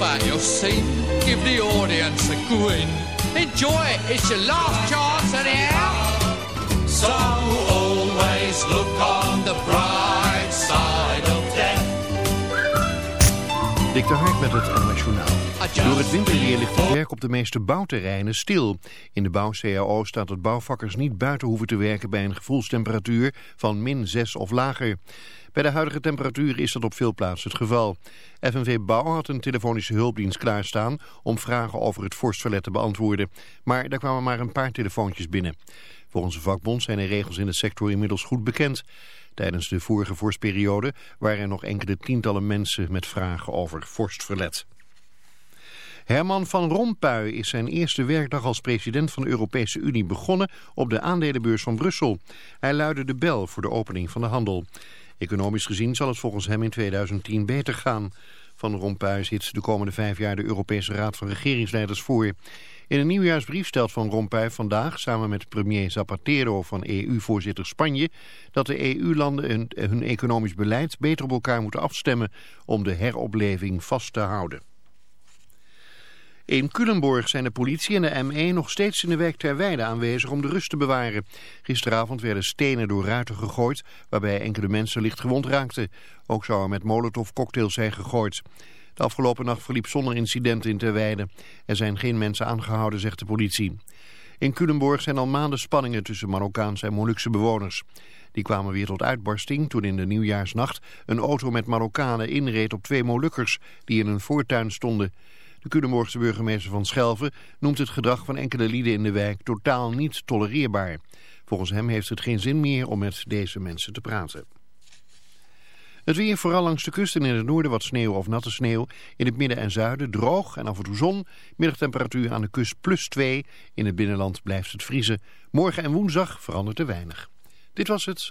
about your scene. Give the audience a grin. Enjoy it, it's your last chance anyhow. So always look on the bright side of death. Dik de Hark met het Nationaal. Door het winterweer ligt het werk op de meeste bouwterreinen stil. In de bouw-CAO staat dat bouwvakkers niet buiten hoeven te werken bij een gevoelstemperatuur van min 6 of lager. Bij de huidige temperatuur is dat op veel plaatsen het geval. FNV Bouw had een telefonische hulpdienst klaarstaan om vragen over het vorstverlet te beantwoorden. Maar daar kwamen maar een paar telefoontjes binnen. Volgens de vakbond zijn de regels in de sector inmiddels goed bekend. Tijdens de vorige vorstperiode waren er nog enkele tientallen mensen met vragen over vorstverlet. Herman van Rompuy is zijn eerste werkdag als president van de Europese Unie begonnen op de aandelenbeurs van Brussel. Hij luidde de bel voor de opening van de handel. Economisch gezien zal het volgens hem in 2010 beter gaan. Van Rompuy zit de komende vijf jaar de Europese Raad van Regeringsleiders voor. In een nieuwjaarsbrief stelt Van Rompuy vandaag samen met premier Zapatero van EU-voorzitter Spanje dat de EU-landen hun, economisch beleid beter op elkaar moeten afstemmen om de heropleving vast te houden. In Culemborg zijn de politie en de M1 nog steeds in de wijk ter weide aanwezig om de rust te bewaren. Gisteravond werden stenen door ruiten gegooid, waarbij enkele mensen licht gewond raakten. Ook zou er met molotovcocktails zijn gegooid. De afgelopen nacht verliep zonder incidenten in Terweide. Er zijn geen mensen aangehouden, zegt de politie. In Culemborg zijn al maanden spanningen tussen Marokkaanse en Molukse bewoners. Die kwamen weer tot uitbarsting toen in de nieuwjaarsnacht een auto met Marokkanen inreed op twee Molukkers die in een voortuin stonden. De Culemborgse burgemeester van Schelven noemt het gedrag van enkele lieden in de wijk totaal niet tolereerbaar. Volgens hem heeft het geen zin meer om met deze mensen te praten. Het weer vooral langs de kust en in het noorden wat sneeuw of natte sneeuw. In het midden en zuiden droog en af en toe zon. Middagtemperatuur aan de kust plus 2. In het binnenland blijft het vriezen. Morgen en woensdag verandert er weinig. Dit was het.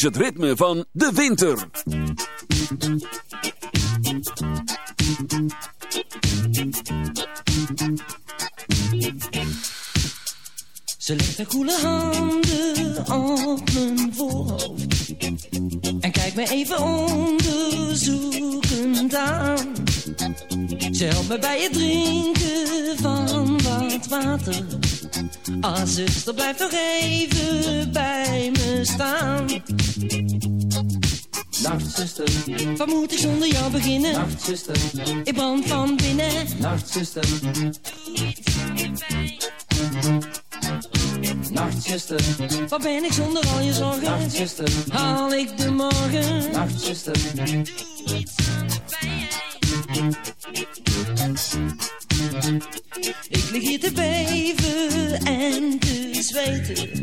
Is het ritme van de winter. Ze legt haar koele handen op mijn voorhoofd En kijkt me even onderzoekend aan. Ze helpt me bij het drinken van wat water. Ah, zuster, blijf toch even bij me staan Nacht, zuster. Wat moet ik zonder jou beginnen? Nacht, zuster. Ik brand van binnen. Nacht, zuster. Nachtzuster, wat ben ik zonder al je zorgen? Nachtzuster, haal ik de morgen? Nachtzuster, doe iets aan de Ik lig hier te beven en te zweten.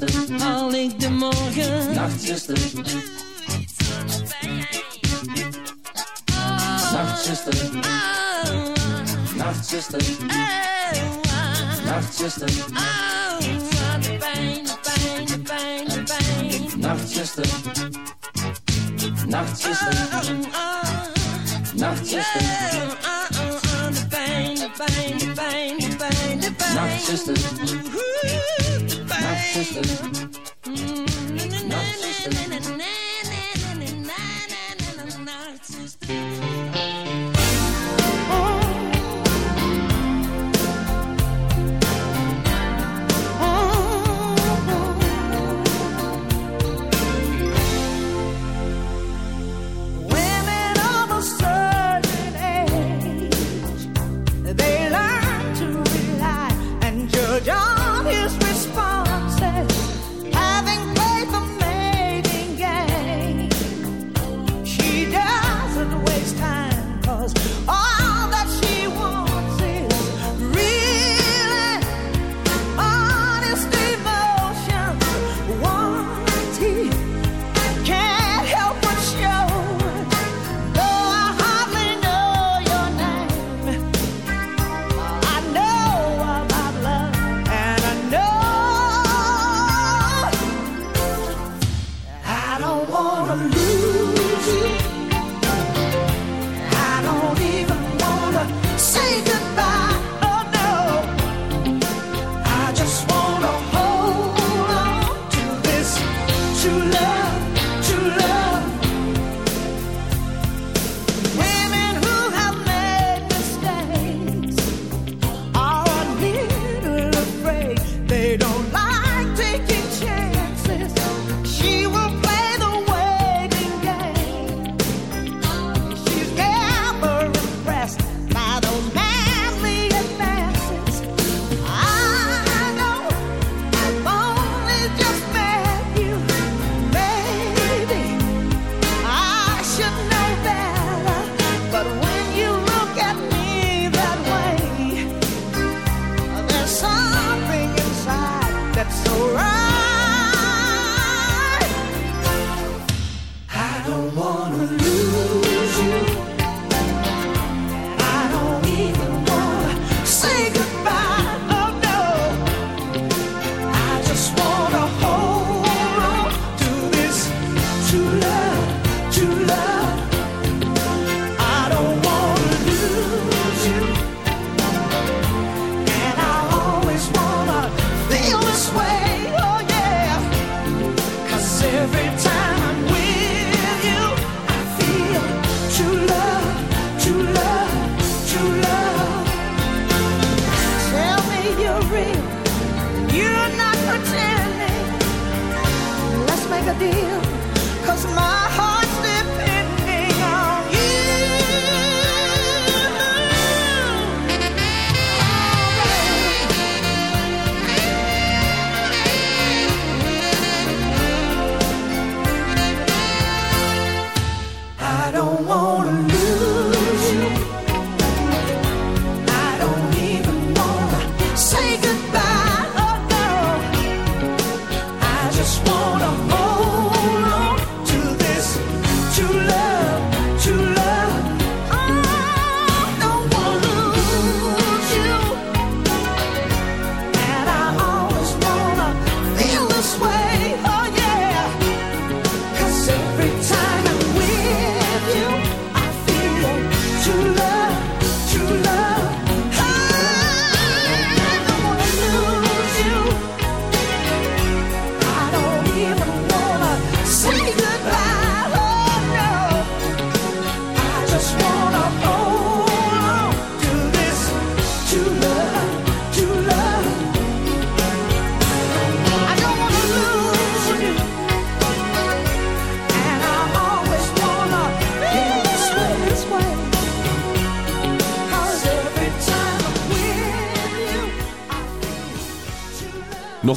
Nachtzuster, haal ik de morgen? Nachtzuster, Nachtzuster, Nachtzuster, Nachtzuster, oh, wat de pijn, de pijn, de pijn, de pijn. Nachtzuster, Nachtzuster, Nachtzuster, de pijn, de pijn, de pijn, de pijn. Nachtzuster, system.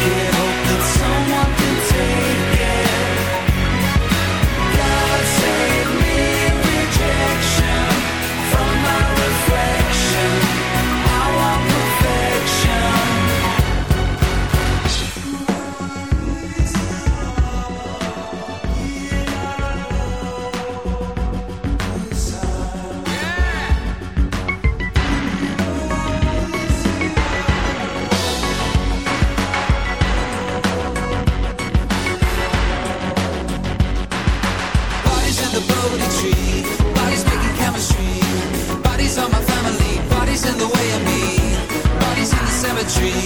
yeah. symmetry.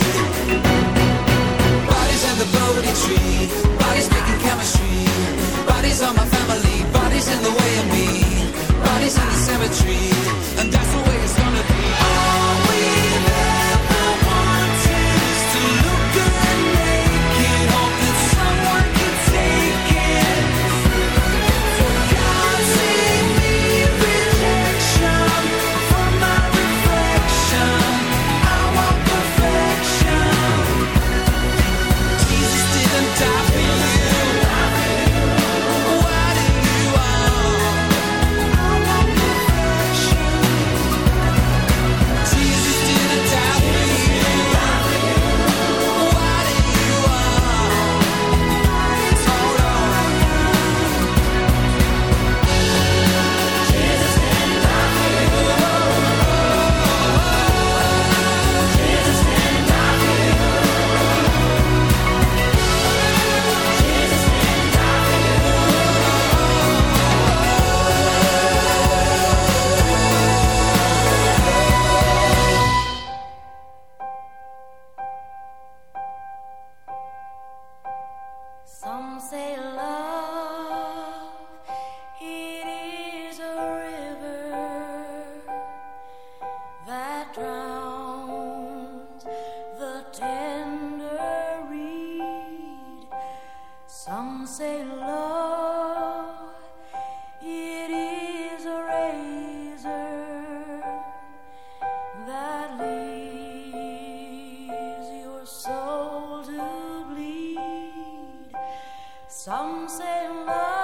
Bodies in the Bodhi tree. Bodies making chemistry. Bodies on my family. Bodies in the way of me. Bodies in the cemetery. And I Love.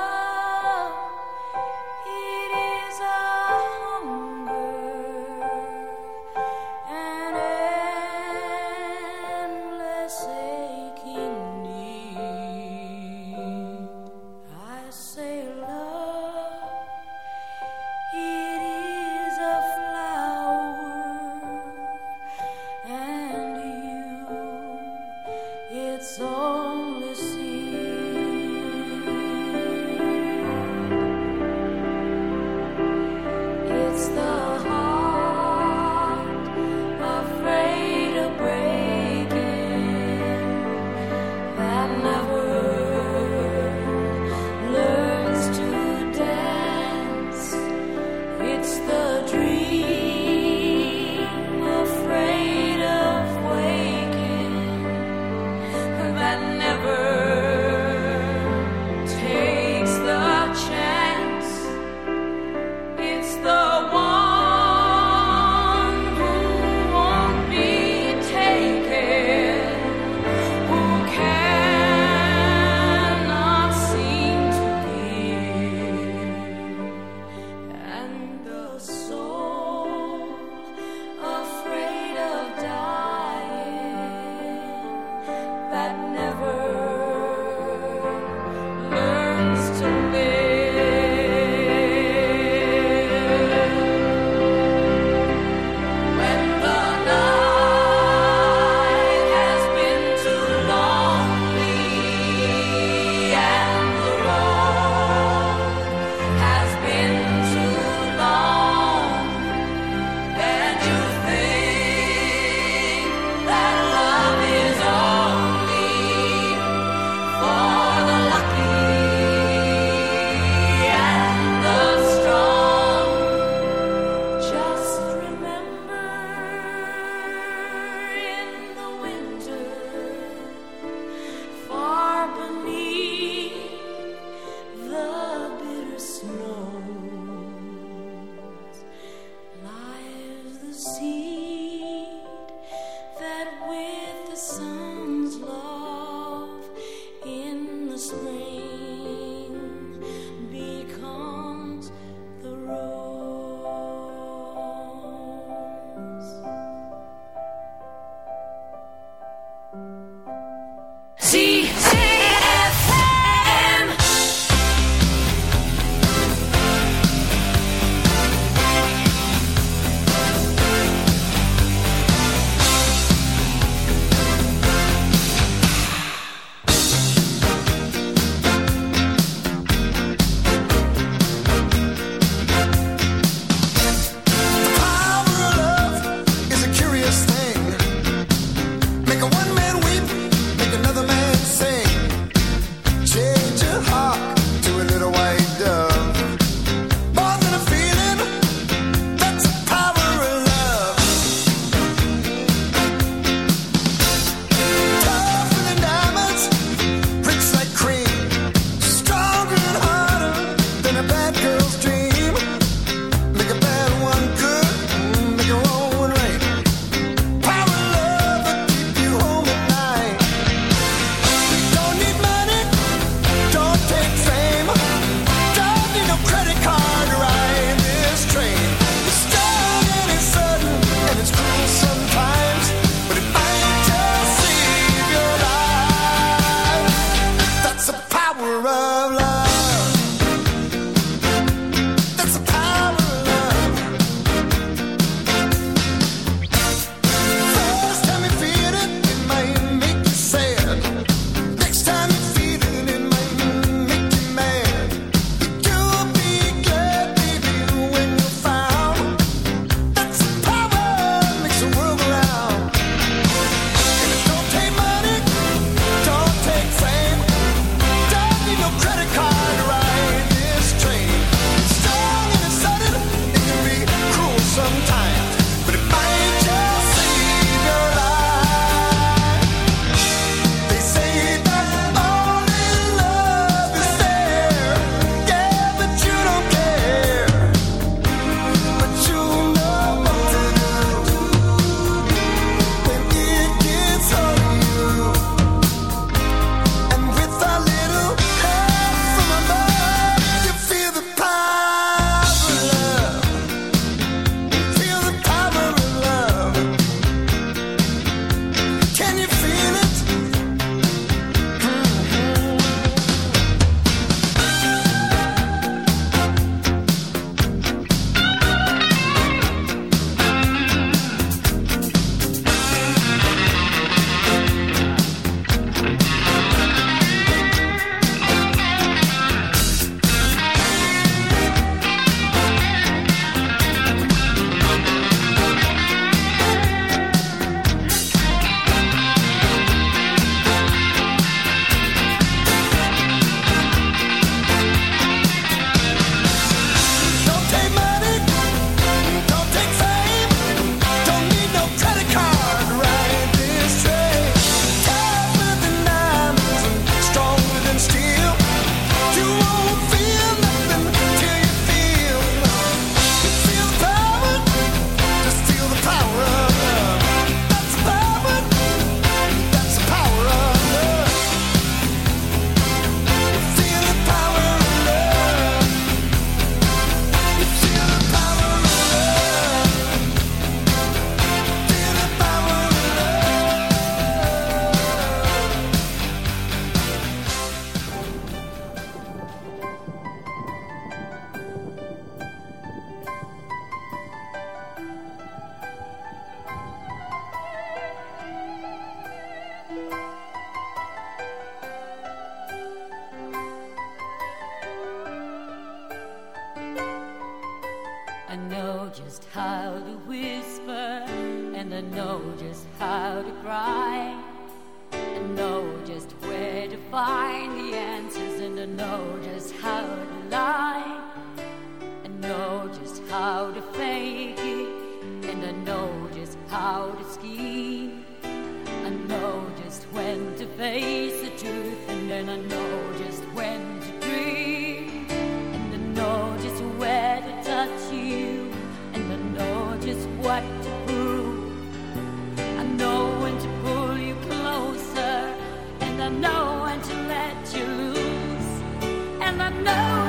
I know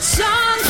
Songs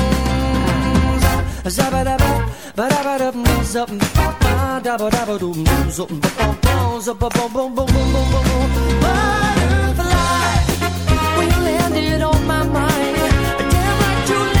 Butterfly, you landed on my mind. Damn right you